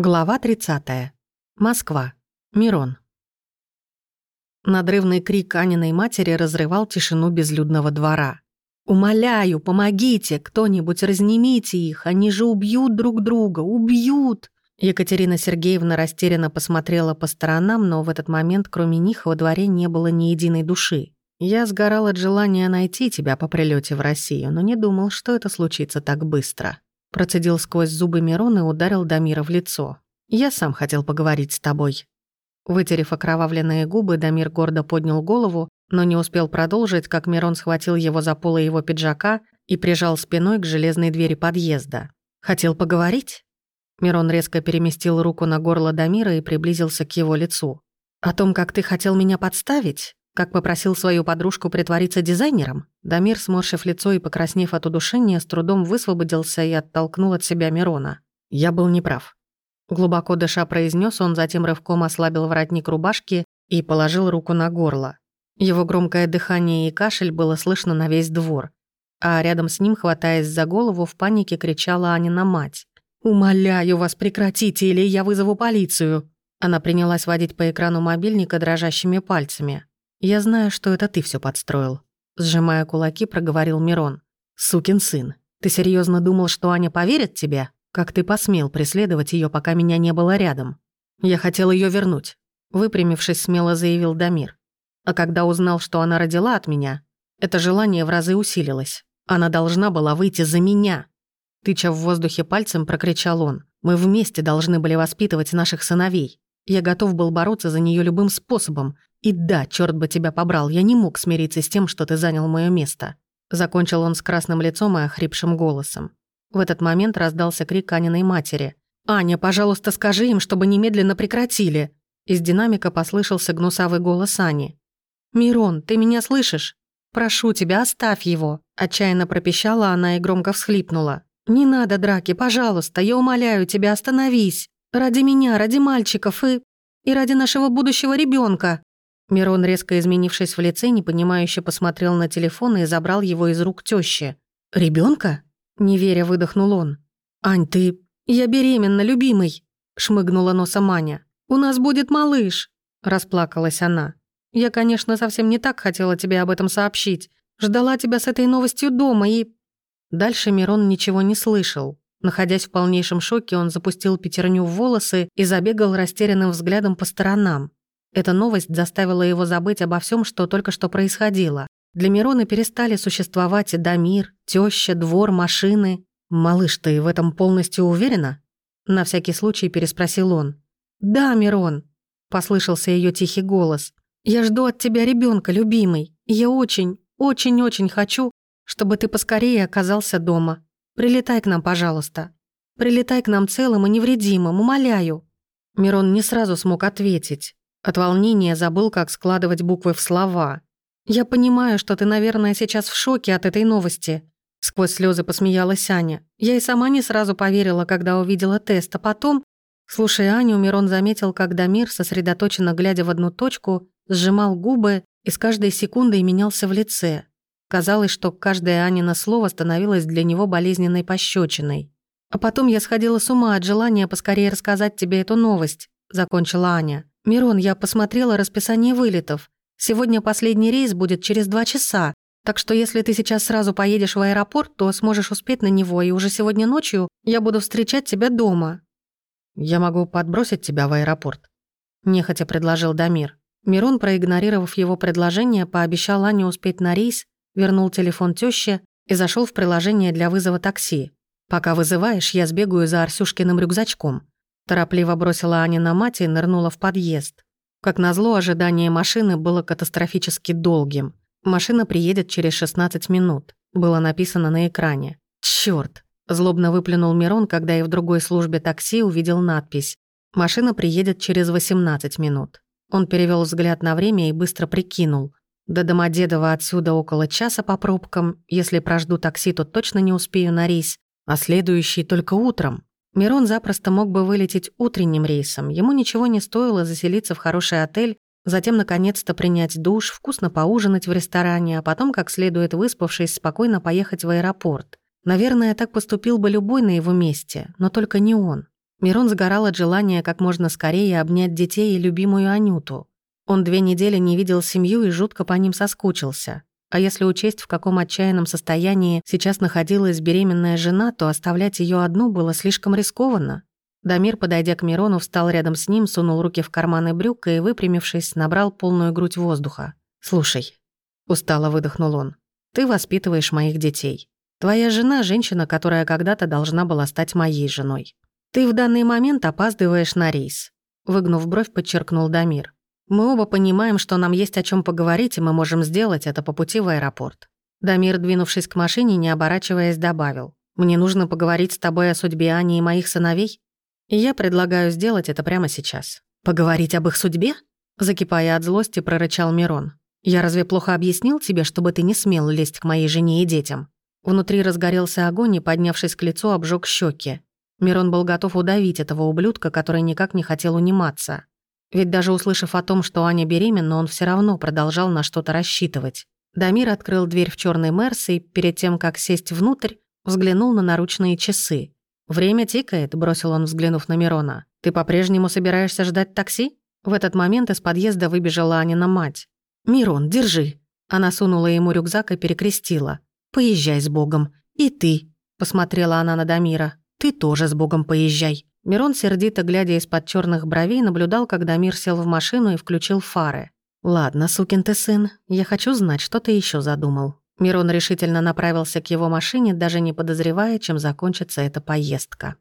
Глава 30. Москва. Мирон. Надрывный крик Аниной матери разрывал тишину безлюдного двора. «Умоляю, помогите! Кто-нибудь разнимите их! Они же убьют друг друга! Убьют!» Екатерина Сергеевна растерянно посмотрела по сторонам, но в этот момент кроме них во дворе не было ни единой души. «Я сгорал от желания найти тебя по прилете в Россию, но не думал, что это случится так быстро». Процедил сквозь зубы Мирон и ударил Дамира в лицо. «Я сам хотел поговорить с тобой». Вытерев окровавленные губы, Дамир гордо поднял голову, но не успел продолжить, как Мирон схватил его за полы его пиджака и прижал спиной к железной двери подъезда. «Хотел поговорить?» Мирон резко переместил руку на горло Дамира и приблизился к его лицу. «О том, как ты хотел меня подставить?» Как попросил свою подружку притвориться дизайнером, Дамир, сморщив лицо и покраснев от удушения, с трудом высвободился и оттолкнул от себя Мирона. «Я был неправ». Глубоко дыша произнес он, затем рывком ослабил воротник рубашки и положил руку на горло. Его громкое дыхание и кашель было слышно на весь двор. А рядом с ним, хватаясь за голову, в панике кричала Анина мать. «Умоляю вас, прекратите, или я вызову полицию!» Она принялась водить по экрану мобильника дрожащими пальцами. «Я знаю, что это ты все подстроил», — сжимая кулаки, проговорил Мирон. «Сукин сын, ты серьезно думал, что Аня поверит тебе? Как ты посмел преследовать ее, пока меня не было рядом? Я хотел ее вернуть», — выпрямившись, смело заявил Дамир. «А когда узнал, что она родила от меня, это желание в разы усилилось. Она должна была выйти за меня». Тыча в воздухе пальцем, прокричал он. «Мы вместе должны были воспитывать наших сыновей. Я готов был бороться за нее любым способом, и да, черт бы тебя побрал, я не мог смириться с тем, что ты занял мое место. Закончил он с красным лицом и охрипшим голосом. В этот момент раздался крик Аниной матери. «Аня, пожалуйста, скажи им, чтобы немедленно прекратили!» Из динамика послышался гнусавый голос Ани. «Мирон, ты меня слышишь? Прошу тебя, оставь его!» Отчаянно пропищала она и громко всхлипнула. «Не надо драки, пожалуйста, я умоляю тебя, остановись! Ради меня, ради мальчиков и... и ради нашего будущего ребенка. Мирон, резко изменившись в лице, непонимающе посмотрел на телефон и забрал его из рук тещи. Ребенка? неверя выдохнул он. «Ань, ты... Я беременна, любимый!» — шмыгнула носом Аня. «У нас будет малыш!» — расплакалась она. «Я, конечно, совсем не так хотела тебе об этом сообщить. Ждала тебя с этой новостью дома и...» Дальше Мирон ничего не слышал. Находясь в полнейшем шоке, он запустил пятерню в волосы и забегал растерянным взглядом по сторонам. Эта новость заставила его забыть обо всем, что только что происходило. Для Мирона перестали существовать и Дамир, теща, двор, машины. «Малыш, ты в этом полностью уверена?» На всякий случай переспросил он. «Да, Мирон», — послышался ее тихий голос. «Я жду от тебя ребенка, любимый. Я очень, очень-очень хочу, чтобы ты поскорее оказался дома. Прилетай к нам, пожалуйста. Прилетай к нам целым и невредимым, умоляю». Мирон не сразу смог ответить. От волнения забыл, как складывать буквы в слова. «Я понимаю, что ты, наверное, сейчас в шоке от этой новости», — сквозь слезы посмеялась Аня. «Я и сама не сразу поверила, когда увидела тест, а потом...» Слушая Аню, Мирон заметил, как Дамир, сосредоточенно глядя в одну точку, сжимал губы и с каждой секундой менялся в лице. Казалось, что каждое Анино слово становилось для него болезненной пощечиной. «А потом я сходила с ума от желания поскорее рассказать тебе эту новость», — закончила Аня. «Мирон, я посмотрела расписание вылетов. Сегодня последний рейс будет через два часа, так что если ты сейчас сразу поедешь в аэропорт, то сможешь успеть на него, и уже сегодня ночью я буду встречать тебя дома». «Я могу подбросить тебя в аэропорт», — нехотя предложил Дамир. Мирон, проигнорировав его предложение, пообещал Ане успеть на рейс, вернул телефон тёще и зашел в приложение для вызова такси. «Пока вызываешь, я сбегаю за Арсюшкиным рюкзачком. Торопливо бросила Аня на мать и нырнула в подъезд. Как назло, ожидание машины было катастрофически долгим. Машина приедет через 16 минут. Было написано на экране. Чёрт! Злобно выплюнул Мирон, когда и в другой службе такси увидел надпись «Машина приедет через 18 минут». Он перевел взгляд на время и быстро прикинул. До Домодедово отсюда около часа по пробкам. Если прожду такси, то точно не успею на рейс. А следующий только утром. Мирон запросто мог бы вылететь утренним рейсом. Ему ничего не стоило заселиться в хороший отель, затем наконец-то принять душ, вкусно поужинать в ресторане, а потом, как следует выспавшись, спокойно поехать в аэропорт. Наверное, так поступил бы любой на его месте, но только не он. Мирон сгорал от желания как можно скорее обнять детей и любимую Анюту. Он две недели не видел семью и жутко по ним соскучился. А если учесть, в каком отчаянном состоянии сейчас находилась беременная жена, то оставлять ее одну было слишком рискованно. Дамир, подойдя к Мирону, встал рядом с ним, сунул руки в карманы брюк и, выпрямившись, набрал полную грудь воздуха. «Слушай», — устало выдохнул он, — «ты воспитываешь моих детей. Твоя жена — женщина, которая когда-то должна была стать моей женой. Ты в данный момент опаздываешь на рейс», — выгнув бровь, подчеркнул Дамир. Мы оба понимаем, что нам есть о чем поговорить, и мы можем сделать это по пути в аэропорт. Дамир, двинувшись к машине, не оборачиваясь, добавил. «Мне нужно поговорить с тобой о судьбе Ани и моих сыновей, и я предлагаю сделать это прямо сейчас». «Поговорить об их судьбе?» Закипая от злости, прорычал Мирон. «Я разве плохо объяснил тебе, чтобы ты не смел лезть к моей жене и детям?» Внутри разгорелся огонь и, поднявшись к лицу, обжег щеки. Мирон был готов удавить этого ублюдка, который никак не хотел униматься. Ведь даже услышав о том, что Аня беременна, он все равно продолжал на что-то рассчитывать. Дамир открыл дверь в черный Мерс и, перед тем, как сесть внутрь, взглянул на наручные часы. «Время тикает», — бросил он, взглянув на Мирона. «Ты по-прежнему собираешься ждать такси?» В этот момент из подъезда выбежала Анина мать. «Мирон, держи!» Она сунула ему рюкзак и перекрестила. «Поезжай с Богом. И ты!» — посмотрела она на Дамира. «Ты тоже с Богом поезжай!» Мирон, сердито глядя из-под черных бровей, наблюдал, когда Мир сел в машину и включил фары. «Ладно, сукин ты сын, я хочу знать, что ты еще задумал». Мирон решительно направился к его машине, даже не подозревая, чем закончится эта поездка.